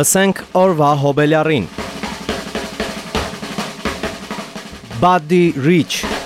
Լսենք օրվա հոբելյարին։ Buddy Rich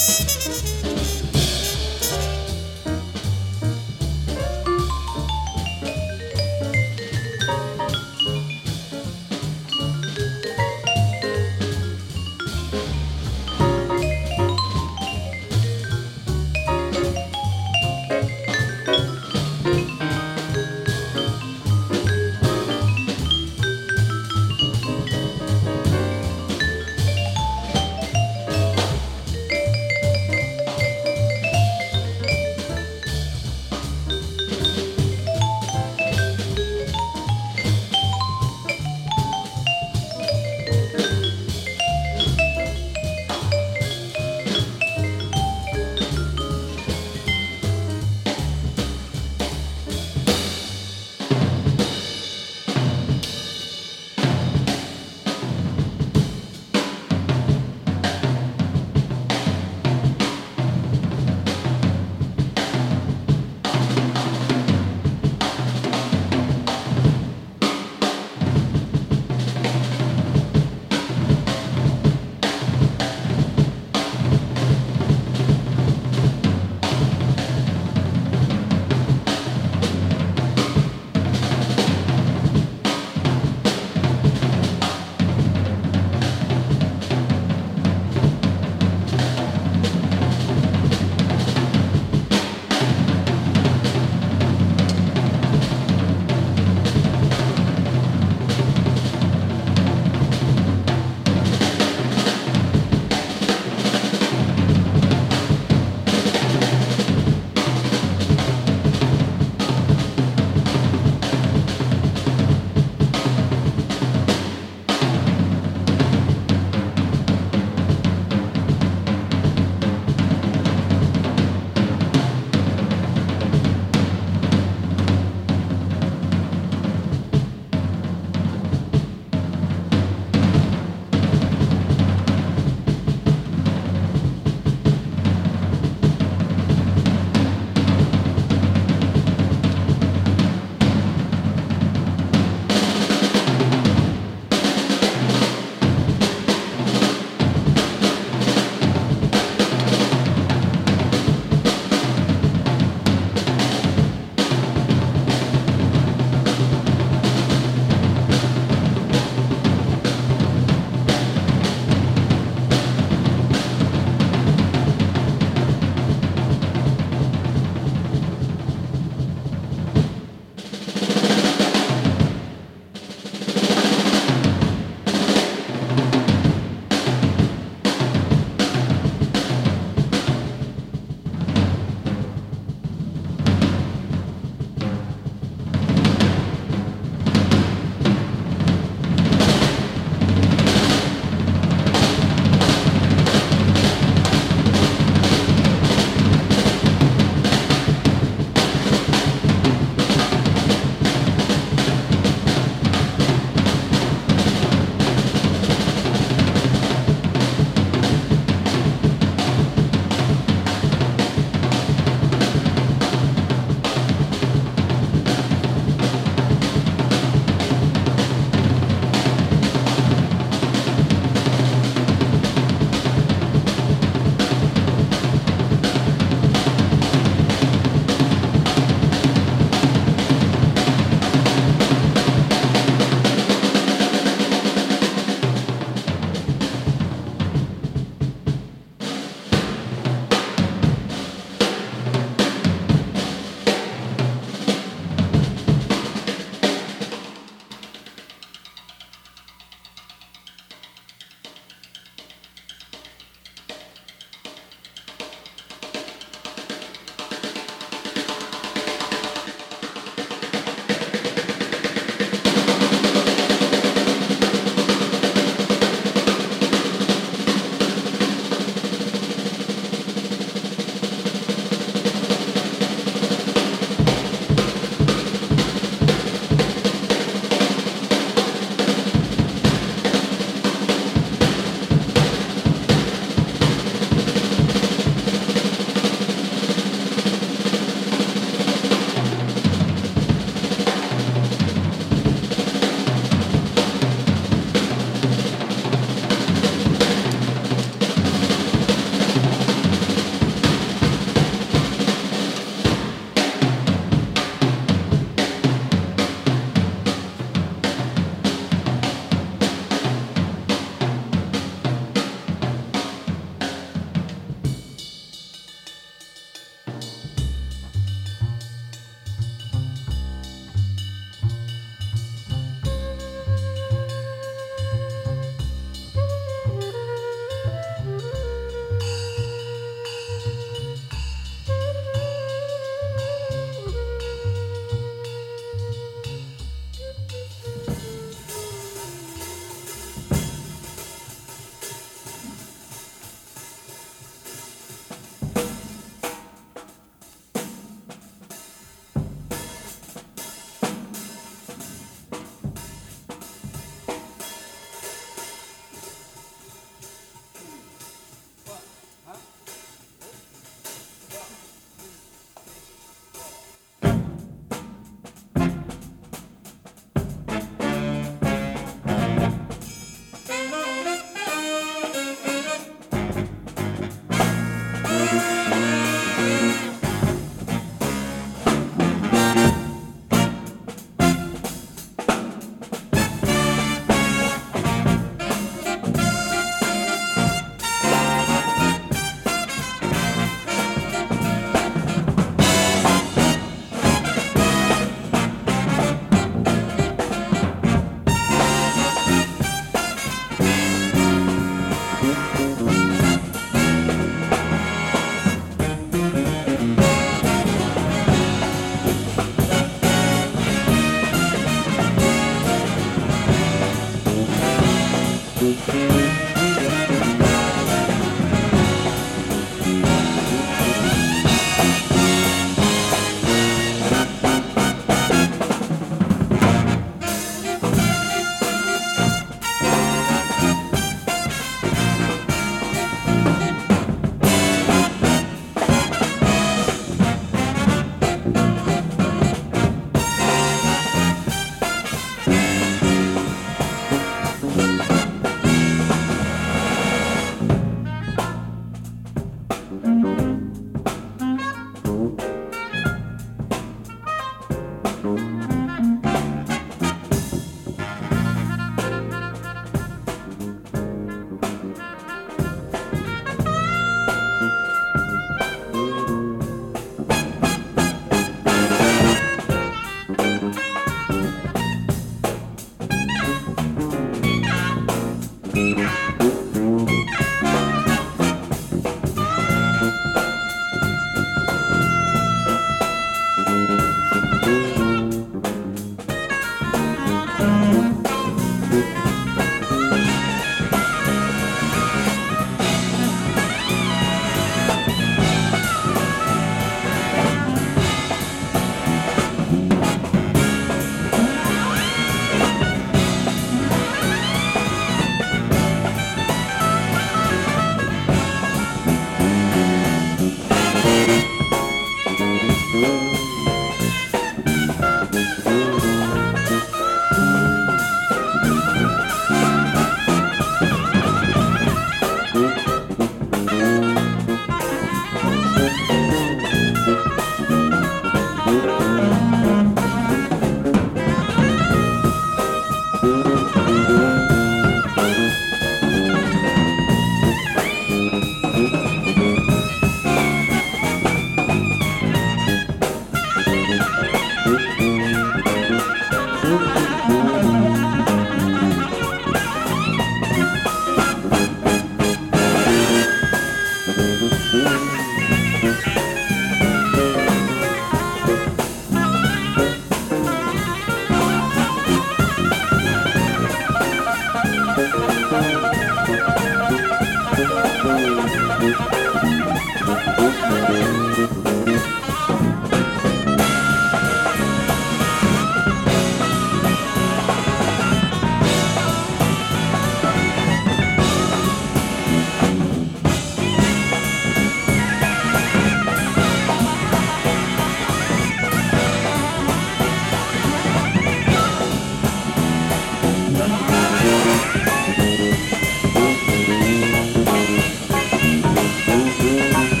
Música